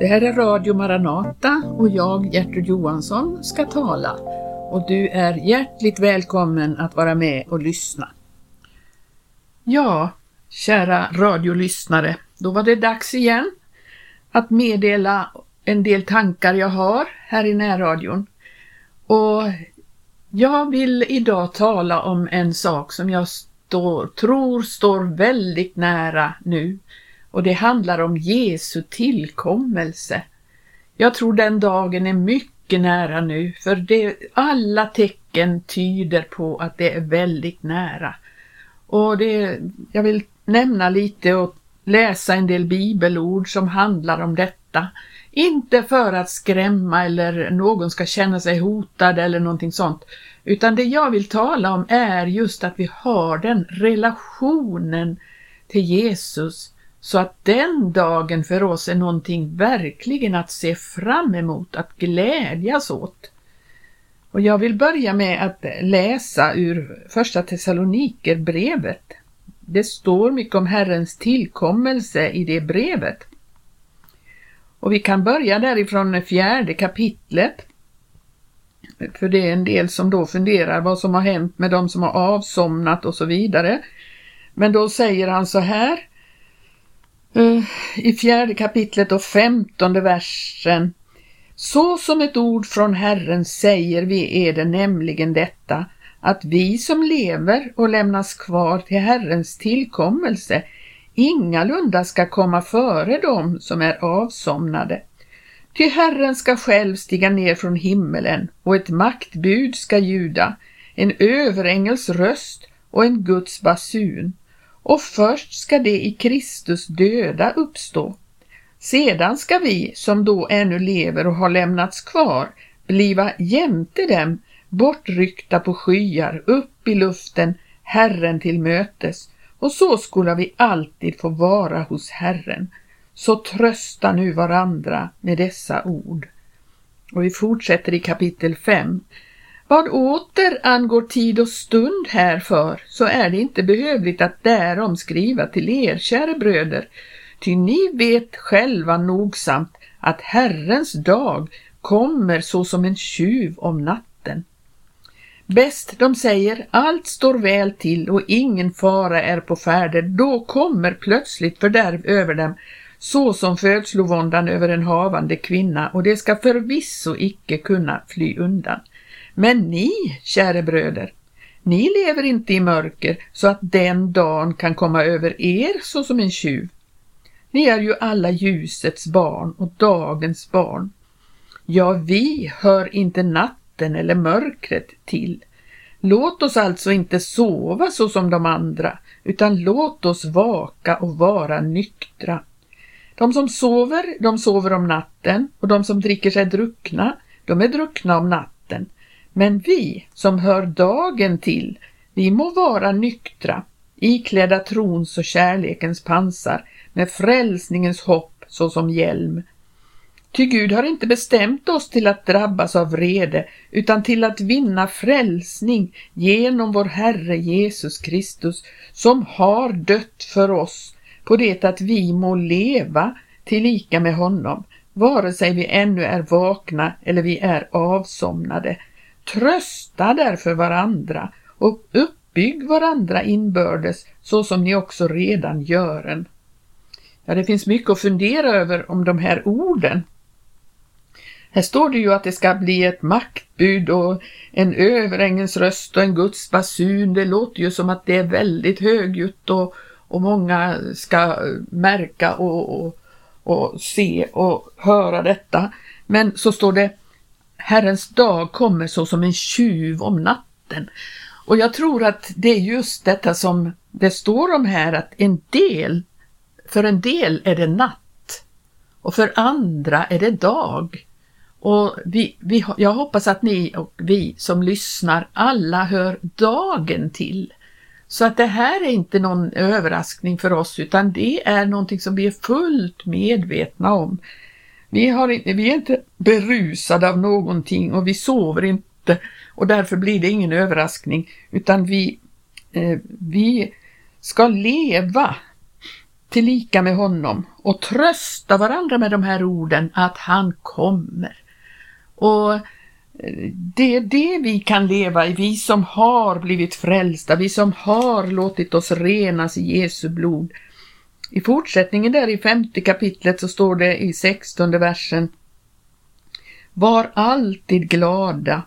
Det här är Radio Maranata och jag, Gertrud Johansson, ska tala och du är hjärtligt välkommen att vara med och lyssna. Ja, kära radiolyssnare, då var det dags igen att meddela en del tankar jag har här i närradion. Och jag vill idag tala om en sak som jag står, tror står väldigt nära nu och det handlar om Jesu tillkommelse. Jag tror den dagen är mycket nära nu för det, alla tecken tyder på att det är väldigt nära. Och det, jag vill nämna lite och läsa en del bibelord som handlar om detta. Inte för att skrämma eller någon ska känna sig hotad eller någonting sånt, utan det jag vill tala om är just att vi har den relationen till Jesus så att den dagen för oss är någonting verkligen att se fram emot, att glädjas åt. Och jag vill börja med att läsa ur första Thessaloniker brevet. Det står mycket om Herrens tillkommelse i det brevet. Och vi kan börja därifrån fjärde kapitlet. För det är en del som då funderar vad som har hänt med de som har avsomnat och så vidare. Men då säger han så här Mm. i fjärde kapitlet och femtonde versen. Så som ett ord från Herren säger vi är det nämligen detta, att vi som lever och lämnas kvar till Herrens tillkommelse ingalunda ska komma före dem som är avsomnade. Ty Herren ska själv stiga ner från himmelen och ett maktbud ska ljuda, en överängels röst och en Guds basun och först ska det i Kristus döda uppstå. Sedan ska vi, som då ännu lever och har lämnats kvar, bliva jämte dem, bortryckta på skyar, upp i luften, Herren till mötes, och så skola vi alltid få vara hos Herren. Så trösta nu varandra med dessa ord. Och vi fortsätter i kapitel 5. Vad åter angår tid och stund härför så är det inte behövligt att därom skriva till er, kära bröder, ty ni vet själva nogsamt att Herrens dag kommer såsom en tjuv om natten. Bäst de säger, allt står väl till och ingen fara är på färde, då kommer plötsligt fördärv över dem, så som födslovåndan över en havande kvinna, och det ska förvisso icke kunna fly undan. Men ni, käre bröder, ni lever inte i mörker så att den dagen kan komma över er såsom en tjuv. Ni är ju alla ljusets barn och dagens barn. Ja, vi hör inte natten eller mörkret till. Låt oss alltså inte sova så som de andra, utan låt oss vaka och vara nyktra. De som sover, de sover om natten och de som dricker sig druckna, de är druckna om natten. Men vi som hör dagen till, vi må vara nyktra, iklädda trons och kärlekens pansar med frälsningens hopp såsom hjälm. Ty Gud har inte bestämt oss till att drabbas av vrede utan till att vinna frälsning genom vår Herre Jesus Kristus som har dött för oss på det att vi må leva tillika med honom, vare sig vi ännu är vakna eller vi är avsomnade. Trösta därför varandra och uppbygg varandra inbördes så som ni också redan gör en. Ja, det finns mycket att fundera över om de här orden. Här står det ju att det ska bli ett maktbud och en överängens röst och en Guds basun. Det låter ju som att det är väldigt högljutt och, och många ska märka och, och, och se och höra detta. Men så står det Herrens dag kommer så som en tjuv om natten. Och jag tror att det är just detta som det står om här att en del, för en del är det natt och för andra är det dag. Och vi, vi, jag hoppas att ni och vi som lyssnar alla hör dagen till. Så att det här är inte någon överraskning för oss utan det är någonting som vi är fullt medvetna om. Vi, har, vi är inte berusade av någonting och vi sover inte och därför blir det ingen överraskning utan vi, eh, vi ska leva tillika med honom och trösta varandra med de här orden att han kommer. Och eh, det är det vi kan leva i, vi som har blivit frälsta, vi som har låtit oss renas i Jesu blod. I fortsättningen där i femte kapitlet så står det i sextonde versen. Var alltid glada,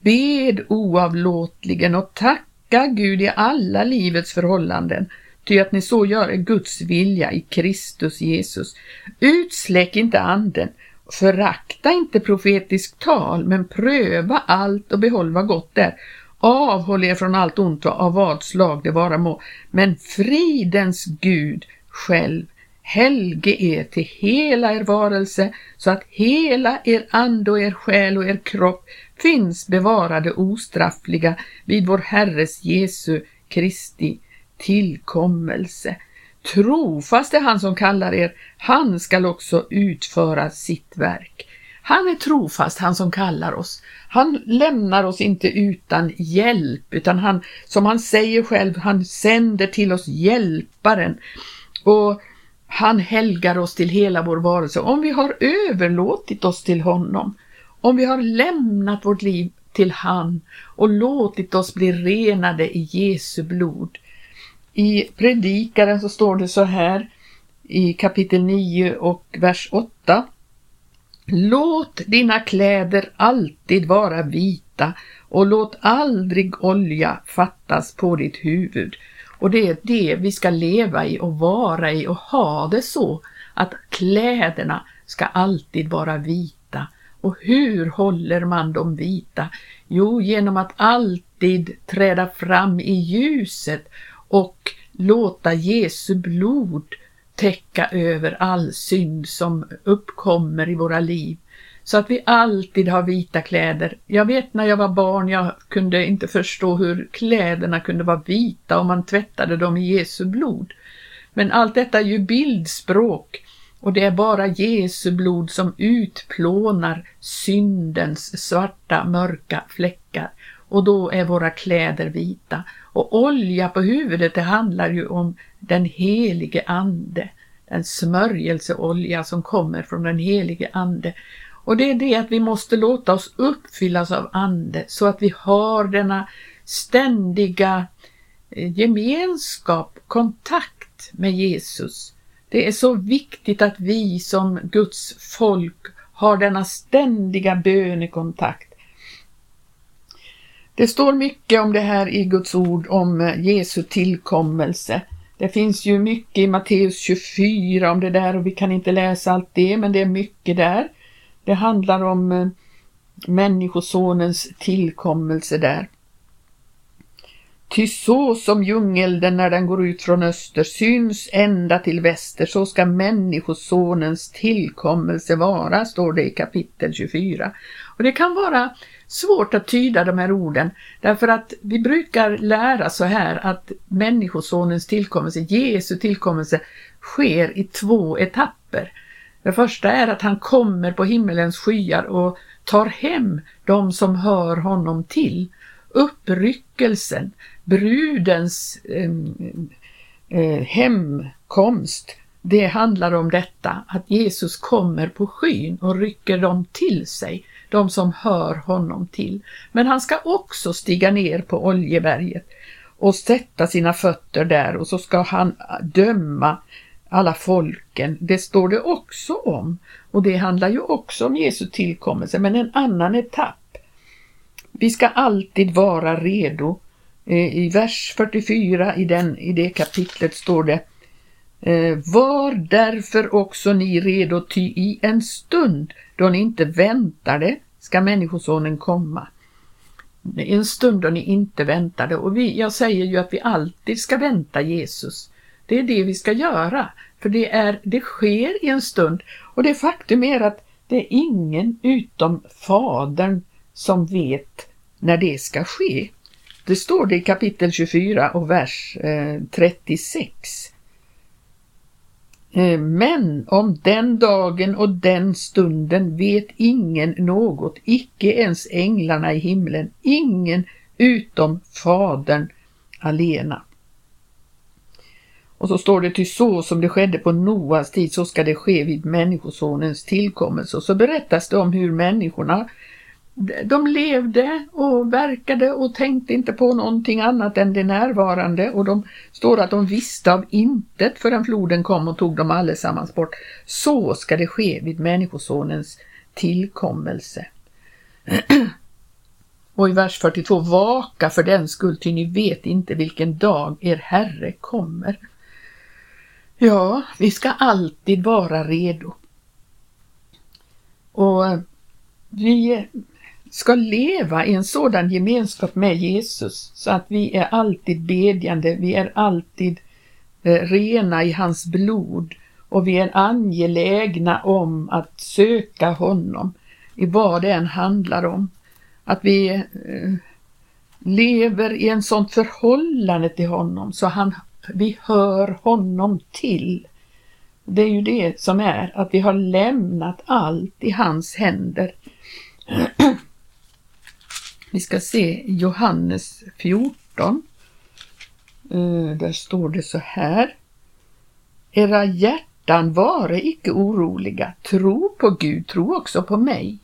bed oavlåtligen och tacka Gud i alla livets förhållanden, ty att ni så gör är Guds vilja i Kristus Jesus. Utsläck inte anden, Förakta inte profetiskt tal, men pröva allt och behåll vad gott är. Avhåll er från allt ont av vad slag det vara må, men fridens Gud själv helge er till hela er varelse så att hela er ande och er själ och er kropp finns bevarade ostraffliga vid vår Herres Jesu Kristi tillkommelse. Trofast är han som kallar er, han skall också utföra sitt verk. Han är trofast, han som kallar oss. Han lämnar oss inte utan hjälp, utan han, som han säger själv, han sänder till oss hjälparen. Och han helgar oss till hela vår varelse. Om vi har överlåtit oss till honom, om vi har lämnat vårt liv till han och låtit oss bli renade i Jesu blod, i Predikaren så står det så här i kapitel 9 och vers 8. Låt dina kläder alltid vara vita och låt aldrig olja fattas på ditt huvud. Och det är det vi ska leva i och vara i och ha det så att kläderna ska alltid vara vita. Och hur håller man dem vita? Jo, genom att alltid träda fram i ljuset och låta Jesu blod täcka över all synd som uppkommer i våra liv. Så att vi alltid har vita kläder. Jag vet när jag var barn, jag kunde inte förstå hur kläderna kunde vara vita om man tvättade dem i Jesu blod. Men allt detta är ju bildspråk och det är bara Jesu blod som utplånar syndens svarta, mörka fläckar och då är våra kläder vita. Och olja på huvudet, det handlar ju om den helige ande, den smörjelseolja som kommer från den helige ande. Och det är det att vi måste låta oss uppfyllas av ande så att vi har denna ständiga eh, gemenskap, kontakt med Jesus. Det är så viktigt att vi som Guds folk har denna ständiga bönekontakt det står mycket om det här i Guds ord om eh, Jesu tillkommelse. Det finns ju mycket i Matteus 24 om det där och vi kan inte läsa allt det, men det är mycket där. Det handlar om eh, Människosonens tillkommelse där. Ty så som djungelden när den går ut från öster syns ända till väster, så ska Människosonens tillkommelse vara, står det i kapitel 24. Och det kan vara svårt att tyda de här orden därför att vi brukar lära så här att Människosonens tillkommelse, Jesu tillkommelse, sker i två etapper. Det första är att han kommer på himmelens skyar och tar hem de som hör honom till. Uppryckelsen, brudens eh, eh, hemkomst, det handlar om detta, att Jesus kommer på skyn och rycker dem till sig de som hör honom till. Men han ska också stiga ner på Oljeberget och sätta sina fötter där och så ska han döma alla folken. Det står det också om och det handlar ju också om Jesu tillkommelse men en annan etapp. Vi ska alltid vara redo. Eh, I vers 44 i, den, i det kapitlet står det eh, Var därför också ni redo, ty i en stund då ni inte väntar det ska Människosonen komma. En stund då ni inte väntade och vi, jag säger ju att vi alltid ska vänta Jesus. Det är det vi ska göra, för det, är, det sker i en stund och det faktum är att det är ingen utom Fadern som vet när det ska ske. Det står det i kapitel 24 och vers eh, 36. Eh, men om den dagen och den stunden vet ingen något, icke ens änglarna i himlen, ingen utom Fadern alena. Och så står det till så som det skedde på Noas tid så ska det ske vid Människosonens tillkommelse. Och så berättas det om hur människorna de levde och verkade och tänkte inte på någonting annat än det närvarande och de står att de visste av intet förrän floden kom och tog dem allesammans bort. Så ska det ske vid Människosonens tillkommelse. och i vers 42, vaka för den skull, ty ni vet inte vilken dag er Herre kommer. Ja, vi ska alltid vara redo. Och vi ska leva i en sådan gemenskap med Jesus så att vi är alltid bedjande, vi är alltid eh, rena i hans blod och vi är angelägna om att söka honom i vad det än handlar om. Att vi eh, lever i en sånt förhållande till honom så han, vi hör honom till. Det är ju det som är att vi har lämnat allt i hans händer. Vi ska se Johannes 14. Eh, där står det så här. Era hjärtan vare icke oroliga. Tro på Gud, tro också på mig.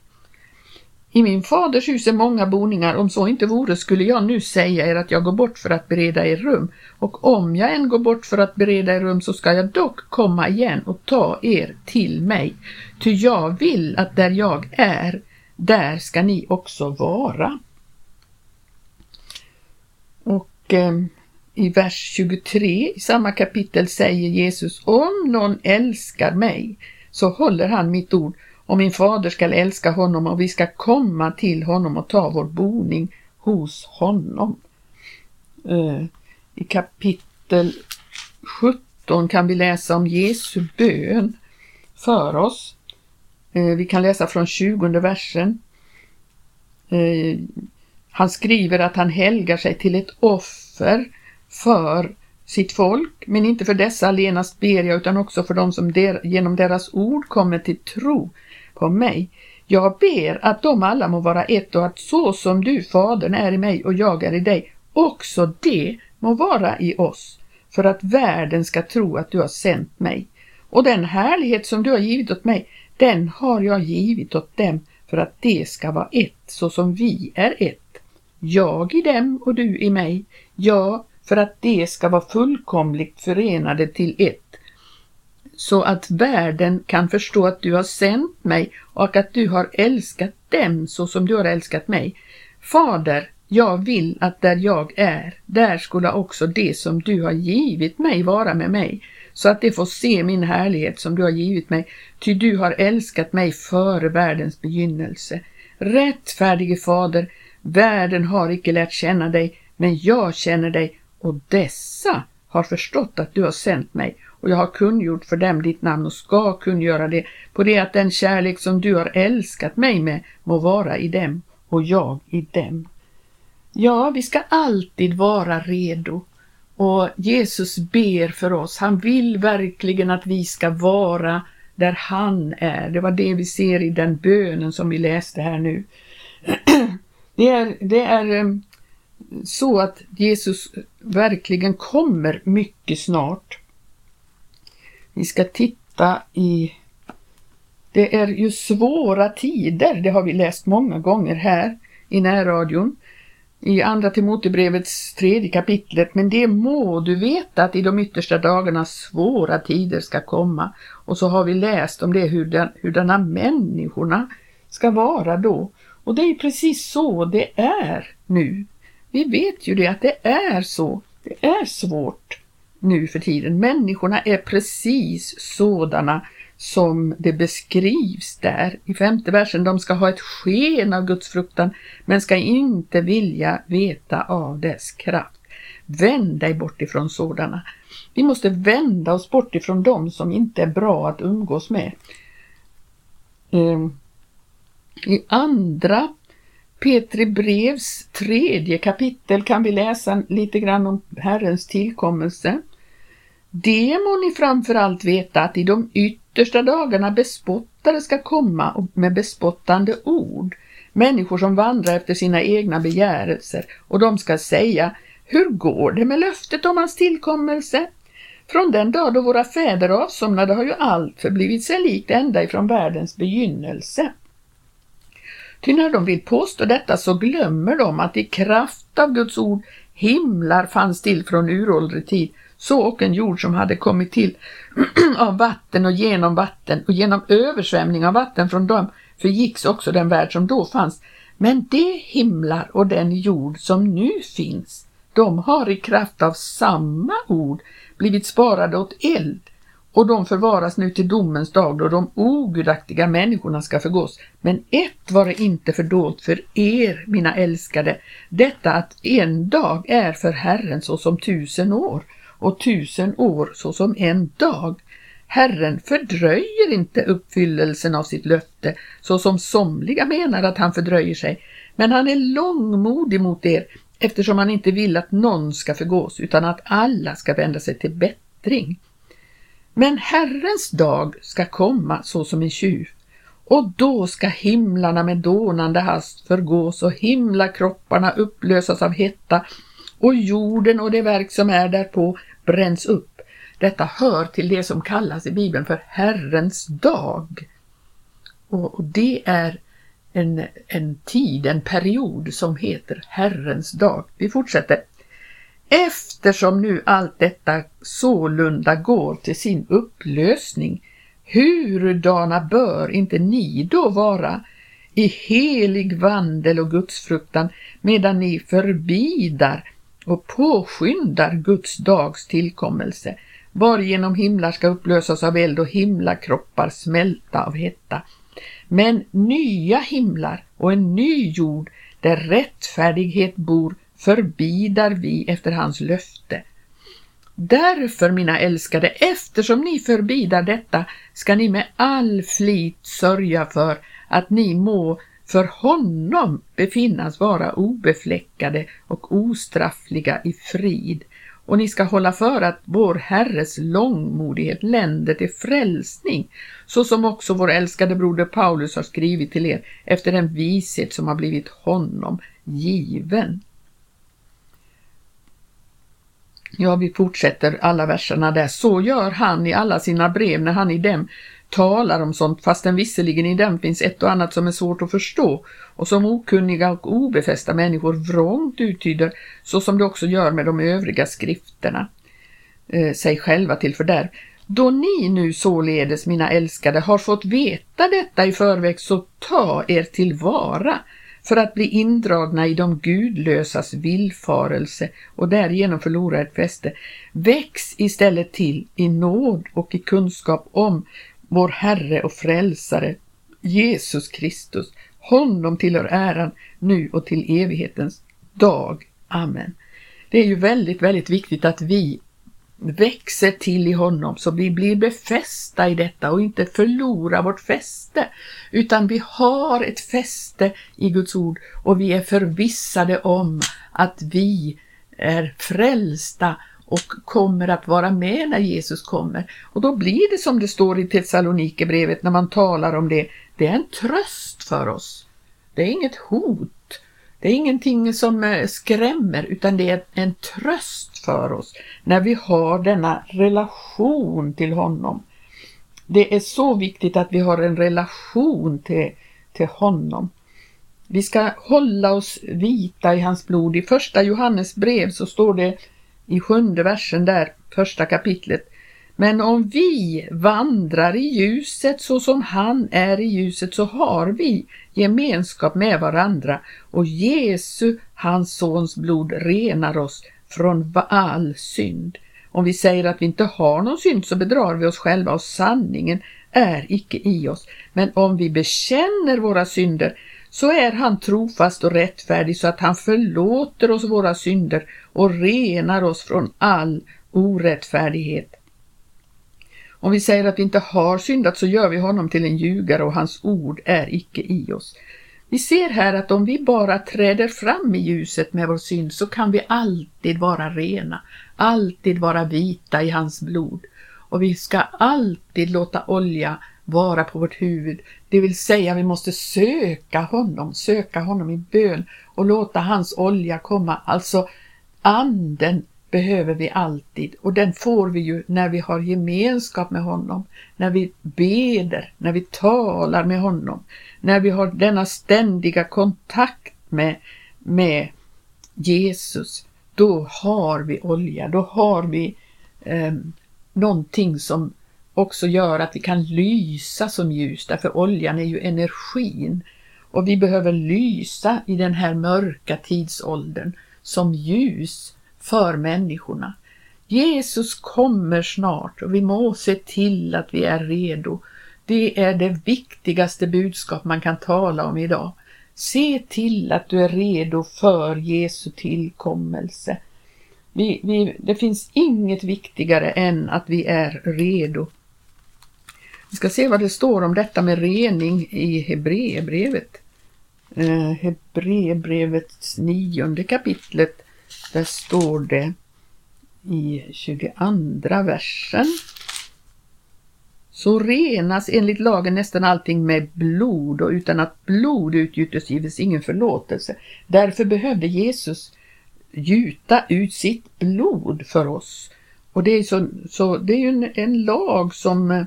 I min faders hus är många boningar, om så inte vore skulle jag nu säga er att jag går bort för att bereda er rum. Och om jag än går bort för att bereda er rum så ska jag dock komma igen och ta er till mig. Ty jag vill att där jag är, där ska ni också vara. Och eh, i vers 23 i samma kapitel säger Jesus, om någon älskar mig så håller han mitt ord och min fader skall älska honom och vi ska komma till honom och ta vår boning hos honom. Eh, I kapitel 17 kan vi läsa om Jesu bön för oss. Eh, vi kan läsa från 20 versen. Eh, han skriver att han helgar sig till ett offer för sitt folk, men inte för dessa allenast ber jag utan också för dem som der, genom deras ord kommer till tro på mig. Jag ber att de alla må vara ett och att så som du, Fadern, är i mig och jag är i dig, också det må vara i oss, för att världen ska tro att du har sänt mig. Och den härlighet som du har givit åt mig, den har jag givit åt dem för att det ska vara ett så som vi är ett jag i dem och du i mig, ja, för att de ska vara fullkomligt förenade till ett, så att världen kan förstå att du har sänt mig och att du har älskat dem så som du har älskat mig. Fader, jag vill att där jag är, där skulle också det som du har givit mig vara med mig, så att de får se min härlighet som du har givit mig, ty du har älskat mig före världens begynnelse. Rättfärdige Fader, Världen har icke lärt känna dig, men jag känner dig och dessa har förstått att du har sänt mig och jag har kungjort för dem ditt namn och ska kungöra det på det att den kärlek som du har älskat mig med må vara i dem och jag i dem. Ja, vi ska alltid vara redo och Jesus ber för oss. Han vill verkligen att vi ska vara där han är. Det var det vi ser i den bönen som vi läste här nu. Det är, det är eh, så att Jesus verkligen kommer mycket snart. Vi ska titta i det är ju svåra tider, det har vi läst många gånger här i närradion i Andra Timotebrevets tredje kapitlet, men det må du veta att i de yttersta dagarna svåra tider ska komma. Och så har vi läst om det hur hurdana människorna ska vara då. Och det är precis så det är nu. Vi vet ju det att det är så. Det är svårt nu för tiden. Människorna är precis sådana som det beskrivs där i femte versen. De ska ha ett sken av Guds fruktan men ska inte vilja veta av dess kraft. Vänd dig bort ifrån sådana. Vi måste vända oss bort ifrån dem som inte är bra att umgås med. Ehm, I andra Petri brevs tredje kapitel kan vi läsa lite grann om Herrens tillkommelse. Det må ni framförallt veta att i de yttersta dagarna bespottare ska komma med bespottande ord, människor som vandrar efter sina egna begärelser och de ska säga Hur går det med löftet om hans tillkommelse? Från den dag då våra fäder avsomnade har ju allt förblivit sig likt ända ifrån världens begynnelse. Ty när de vill påstå detta så glömmer de att i kraft av Guds ord himlar fanns till från uråldrig tid, så och en jord som hade kommit till av vatten och genom vatten och genom översvämning av vatten från dem förgicks också den värld som då fanns. Men de himlar och den jord som nu finns, de har i kraft av samma ord blivit sparade åt eld och de förvaras nu till domens dag då de ogudaktiga människorna ska förgås. Men ett var det inte fördolt för er, mina älskade, detta att en dag är för Herren såsom tusen år och tusen år såsom en dag. Herren fördröjer inte uppfyllelsen av sitt löfte såsom somliga menar att han fördröjer sig, men han är långmodig mot er eftersom han inte vill att någon ska förgås utan att alla ska vända sig till bättring. Men Herrens dag ska komma såsom en tjuv och då ska himlarna med dånande hast förgås och himlakropparna upplösas av hetta och jorden och det verk som är därpå bränns upp. Detta hör till det som kallas i Bibeln för Herrens dag. Och, och det är en, en tid, en period som heter Herrens dag. Vi fortsätter. Eftersom nu allt detta sålunda går till sin upplösning, hurdana bör inte ni då vara i helig vandel och gudsfruktan medan ni förbidar och påskyndar Guds dags tillkommelse, varigenom himlar ska upplösas av eld och himlakroppar smälta av hetta. Men nya himlar och en ny jord där rättfärdighet bor förbidar vi efter hans löfte. Därför, mina älskade, eftersom ni förbidar detta, ska ni med all flit sörja för att ni må för honom befinnas vara obefläckade och ostraffliga i frid. Och ni ska hålla för att vår Herres långmodighet länder till frälsning, så som också vår älskade broder Paulus har skrivit till er efter den vishet som har blivit honom given. Ja, vi fortsätter alla verserna där. Så gör han i alla sina brev när han i dem talar om sånt, fastän visserligen i den finns ett och annat som är svårt att förstå och som okunniga och obefästa människor vrångt uttyder, så som det också gör med de övriga skrifterna, eh, sig själva till fördärv. Då ni nu således, mina älskade, har fått veta detta i förväg, så ta er tillvara för att bli indragna i de gudlösas villfarelse och därigenom förlora ett fäste. Väx istället till i nåd och i kunskap om vår Herre och Frälsare Jesus Kristus. Honom tillhör äran nu och till evighetens dag. Amen. Det är ju väldigt, väldigt viktigt att vi växer till i honom så vi blir befästa i detta och inte förlorar vårt fäste utan vi har ett fäste i Guds ord och vi är förvissade om att vi är frälsta och kommer att vara med när Jesus kommer. Och då blir det som det står i Thessalonikerbrevet när man talar om det, det är en tröst för oss. Det är inget hot. Det är ingenting som eh, skrämmer utan det är en tröst för oss när vi har denna relation till honom. Det är så viktigt att vi har en relation till, till honom. Vi ska hålla oss vita i hans blod. I första Johannes brev så står det i sjunde versen där, första kapitlet. Men om vi vandrar i ljuset så som han är i ljuset så har vi gemenskap med varandra och Jesu, hans sons blod, renar oss från all synd. Om vi säger att vi inte har någon synd så bedrar vi oss själva och sanningen är icke i oss. Men om vi bekänner våra synder så är han trofast och rättfärdig så att han förlåter oss våra synder och renar oss från all orättfärdighet. Om vi säger att vi inte har syndat så gör vi honom till en ljugare och hans ord är icke i oss. Vi ser här att om vi bara träder fram i ljuset med vår synd så kan vi alltid vara rena, alltid vara vita i hans blod. Och vi ska alltid låta olja vara på vårt huvud, det vill säga vi måste söka honom, söka honom i bön och låta hans olja komma, alltså anden behöver vi alltid och den får vi ju när vi har gemenskap med honom, när vi beder, när vi talar med honom, när vi har denna ständiga kontakt med, med Jesus. Då har vi olja, då har vi eh, någonting som också gör att vi kan lysa som ljus, därför oljan är ju energin och vi behöver lysa i den här mörka tidsåldern som ljus för människorna. Jesus kommer snart och vi må se till att vi är redo. Det är det viktigaste budskap man kan tala om idag. Se till att du är redo för Jesu tillkommelse. Vi, vi, det finns inget viktigare än att vi är redo. Vi ska se vad det står om detta med rening i Hebreerbrevet. Eh, Hebreerbrevets nionde kapitlet där står det i 22 versen. Så renas enligt lagen nästan allting med blod och utan att blod utgjutes gives ingen förlåtelse. Därför behövde Jesus gjuta ut sitt blod för oss. Och det är, så, så det är ju en, en lag som, eh,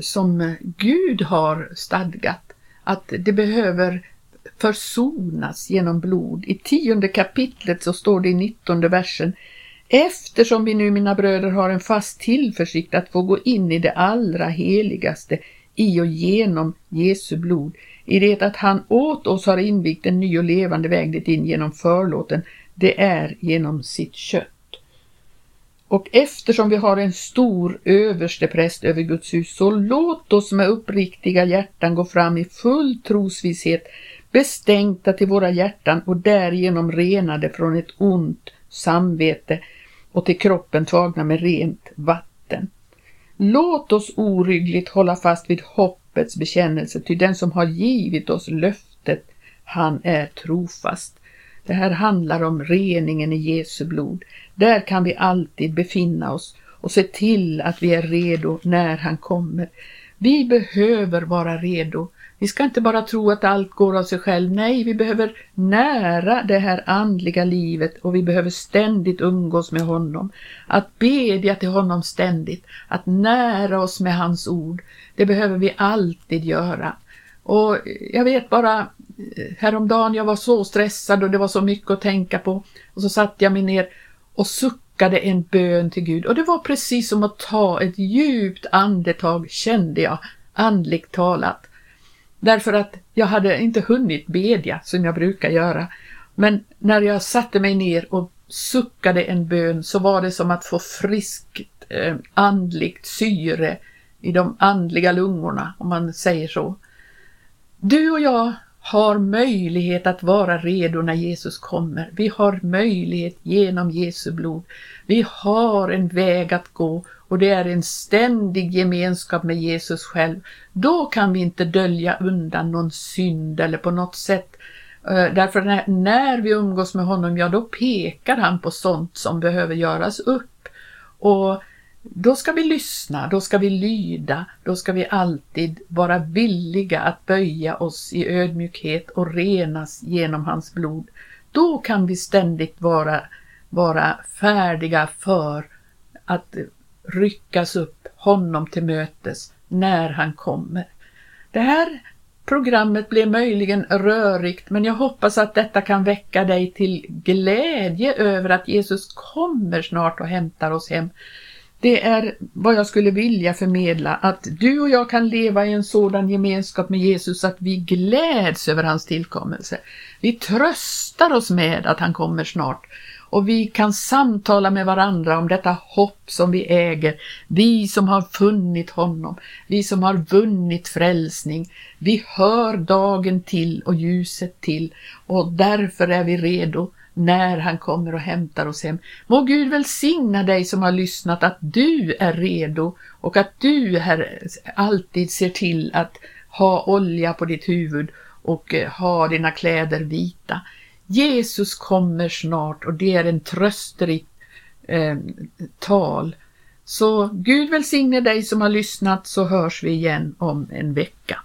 som Gud har stadgat att det behöver försonas genom blod. I tionde kapitlet så står det i nittonde versen Eftersom vi nu mina bröder har en fast tillförsikt att få gå in i det allra heligaste i och genom Jesu blod, i det att han åt oss har invigt en ny och levande väg dit in genom förlåten, det är genom sitt kött. Och eftersom vi har en stor överstepräst över Guds hus, så låt oss med uppriktiga hjärtan gå fram i full trosvisshet bestänkta till våra hjärtan och därigenom renade från ett ont samvete och till kroppen tagna med rent vatten. Låt oss oryggligt hålla fast vid hoppets bekännelse, ty den som har givit oss löftet, han är trofast. Det här handlar om reningen i Jesu blod. Där kan vi alltid befinna oss och se till att vi är redo när han kommer. Vi behöver vara redo vi ska inte bara tro att allt går av sig själv. Nej, vi behöver nära det här andliga livet och vi behöver ständigt umgås med honom. Att bedja till honom ständigt, att nära oss med hans ord. Det behöver vi alltid göra. Och jag vet bara eh, häromdagen, jag var så stressad och det var så mycket att tänka på. Och så satte jag mig ner och suckade en bön till Gud. Och det var precis som att ta ett djupt andetag, kände jag, andligt talat. Därför att jag hade inte hunnit bedja som jag brukar göra. Men när jag satte mig ner och suckade en bön så var det som att få friskt eh, andligt syre i de andliga lungorna, om man säger så. Du och jag har möjlighet att vara redo när Jesus kommer. Vi har möjlighet genom Jesu blod. Vi har en väg att gå och det är en ständig gemenskap med Jesus själv. Då kan vi inte dölja undan någon synd eller på något sätt eh, Därför när, när vi umgås med honom, ja då pekar han på sånt som behöver göras upp. Och då ska vi lyssna, då ska vi lyda, då ska vi alltid vara villiga att böja oss i ödmjukhet och renas genom hans blod. Då kan vi ständigt vara, vara färdiga för att ryckas upp honom till mötes när han kommer. Det här programmet blev möjligen rörigt men jag hoppas att detta kan väcka dig till glädje över att Jesus kommer snart och hämtar oss hem. Det är vad jag skulle vilja förmedla, att du och jag kan leva i en sådan gemenskap med Jesus att vi gläds över hans tillkommelse. Vi tröstar oss med att han kommer snart och vi kan samtala med varandra om detta hopp som vi äger, vi som har funnit honom, vi som har vunnit frälsning. Vi hör dagen till och ljuset till och därför är vi redo när han kommer och hämtar oss hem. Må Gud välsigna dig som har lyssnat att du är redo och att du här alltid ser till att ha olja på ditt huvud och eh, ha dina kläder vita. Jesus kommer snart och det är en trösterikt eh, tal. Så Gud välsigne dig som har lyssnat så hörs vi igen om en vecka.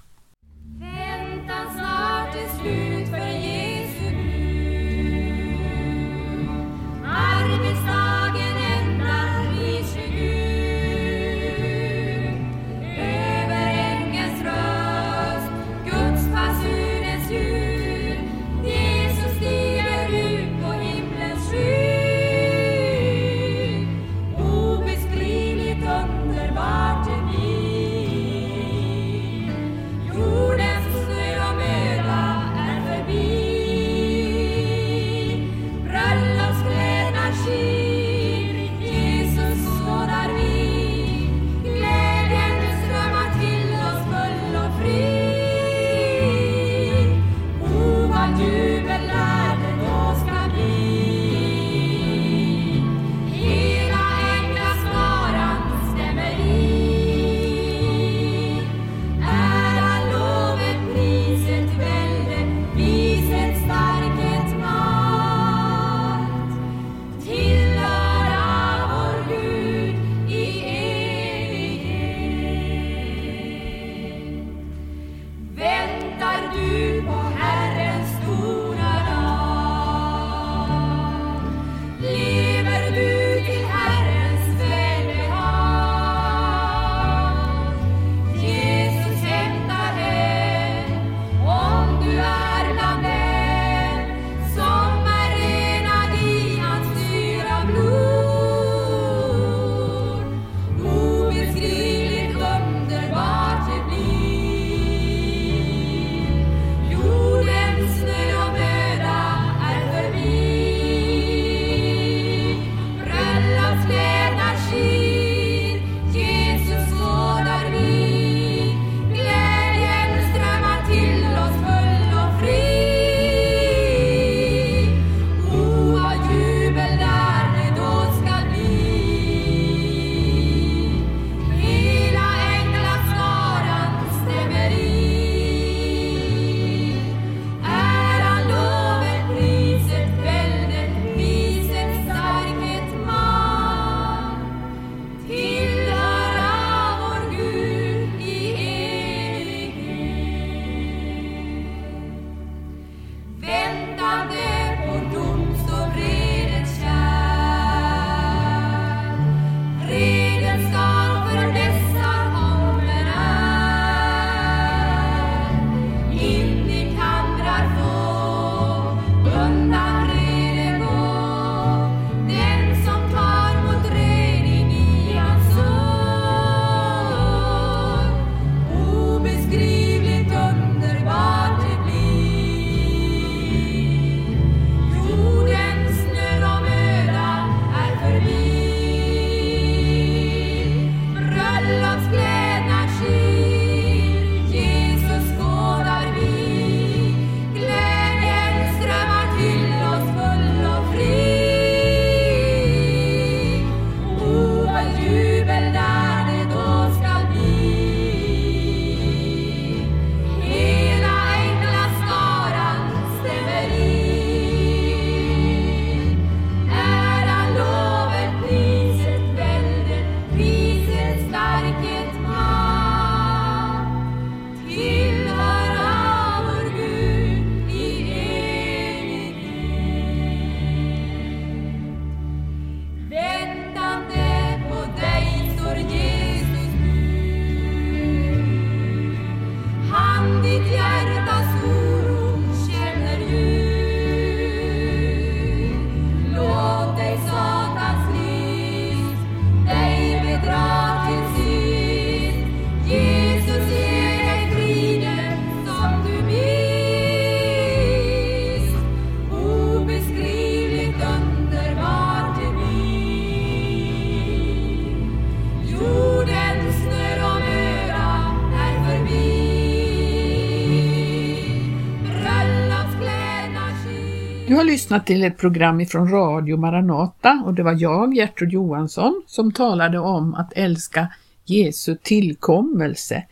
Lyssnat till ett program ifrån Radio Maranata och det var jag, Gertrud Johansson, som talade om att älska Jesu tillkommelse.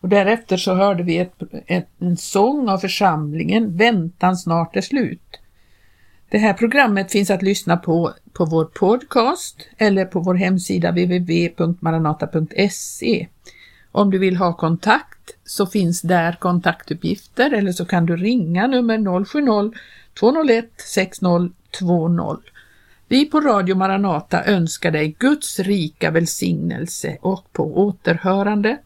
Och därefter så hörde vi ett, ett, en sång av församlingen Väntan snart är slut. Det här programmet finns att lyssna på på vår podcast eller på vår hemsida www.maranata.se. Om du vill ha kontakt så finns där kontaktuppgifter eller så kan du ringa nummer 070 201 60 20 Vi på Radio Maranata önskar dig Guds rika välsignelse och på återhörande.